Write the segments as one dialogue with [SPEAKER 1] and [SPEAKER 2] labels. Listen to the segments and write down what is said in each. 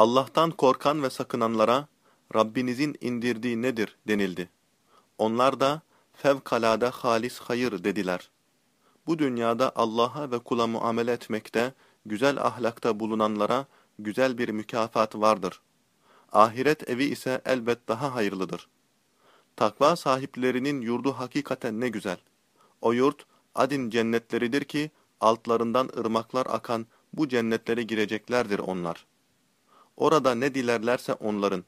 [SPEAKER 1] Allah'tan korkan ve sakınanlara Rabbinizin indirdiği nedir denildi. Onlar da fevkalade halis hayır dediler. Bu dünyada Allah'a ve kula muamele etmekte, güzel ahlakta bulunanlara güzel bir mükafat vardır. Ahiret evi ise elbet daha hayırlıdır. Takva sahiplerinin yurdu hakikaten ne güzel. O yurt adin cennetleridir ki altlarından ırmaklar akan bu cennetlere gireceklerdir onlar. Orada ne dilerlerse onların.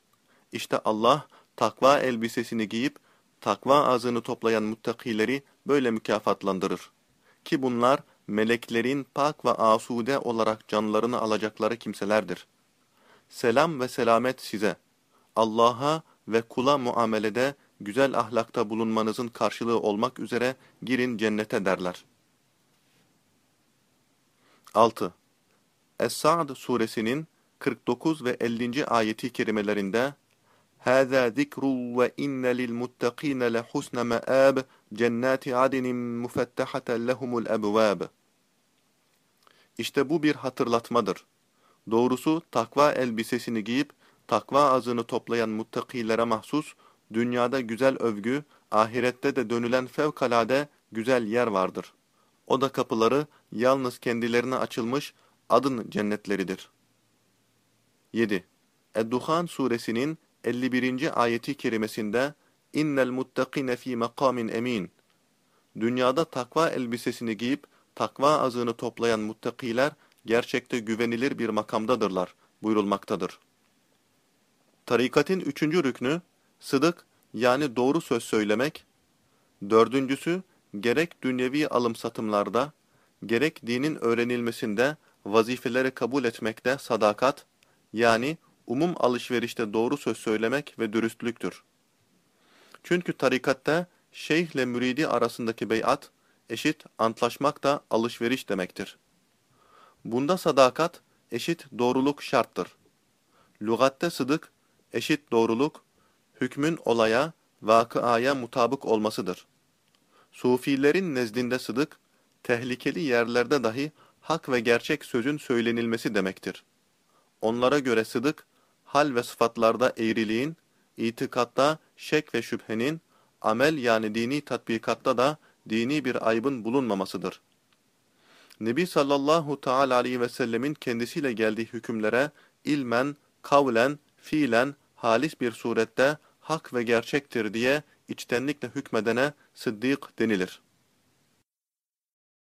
[SPEAKER 1] İşte Allah takva elbisesini giyip takva azını toplayan muttakileri böyle mükafatlandırır. Ki bunlar meleklerin pak ve asude olarak canlarını alacakları kimselerdir. Selam ve selamet size. Allah'a ve kula muamelede güzel ahlakta bulunmanızın karşılığı olmak üzere girin cennete derler. 6. Es-Sa'd suresinin 49 ve 50. ayeti kerimelerinde هَذَا ذِكْرُ وَإِنَّ لِلْمُتَّقِينَ لَحُسْنَ مَآبٍ جَنَّاتِ عَدْنٍ مُفَتَّحَةً لَهُمُ الْأَبْوَابِ İşte bu bir hatırlatmadır. Doğrusu takva elbisesini giyip takva azını toplayan muttakilere mahsus dünyada güzel övgü, ahirette de dönülen fevkalade güzel yer vardır. O da kapıları yalnız kendilerine açılmış adın cennetleridir. 7. Ed-Duhan suresinin 51. ayeti kerimesinde innel muttakine fi makamin emin. Dünyada takva elbisesini giyip takva azını toplayan muttakiler gerçekte güvenilir bir makamdadırlar buyurulmaktadır. Tarikatın üçüncü rüknü sıdık yani doğru söz söylemek. Dördüncüsü gerek dünyevi alım satımlarda gerek dinin öğrenilmesinde vazifeleri kabul etmekte sadakat yani umum alışverişte doğru söz söylemek ve dürüstlüktür. Çünkü tarikatta şeyh ile müridi arasındaki beyat eşit antlaşmak da alışveriş demektir. Bunda sadakat eşit doğruluk şarttır. Lugatte sıdık eşit doğruluk, hükmün olaya, vakıaya mutabık olmasıdır. Sufilerin nezdinde sıdık, tehlikeli yerlerde dahi hak ve gerçek sözün söylenilmesi demektir. Onlara göre sıdık, hal ve sıfatlarda eğriliğin, itikatta şek ve şüphenin, amel yani dini tatbikatta da dini bir aybın bulunmamasıdır. Nebi sallallahu teala aleyhi ve sellemin kendisiyle geldiği hükümlere ilmen, kavlen, fiilen, halis bir surette hak ve gerçektir diye içtenlikle hükmedene sıddık denilir.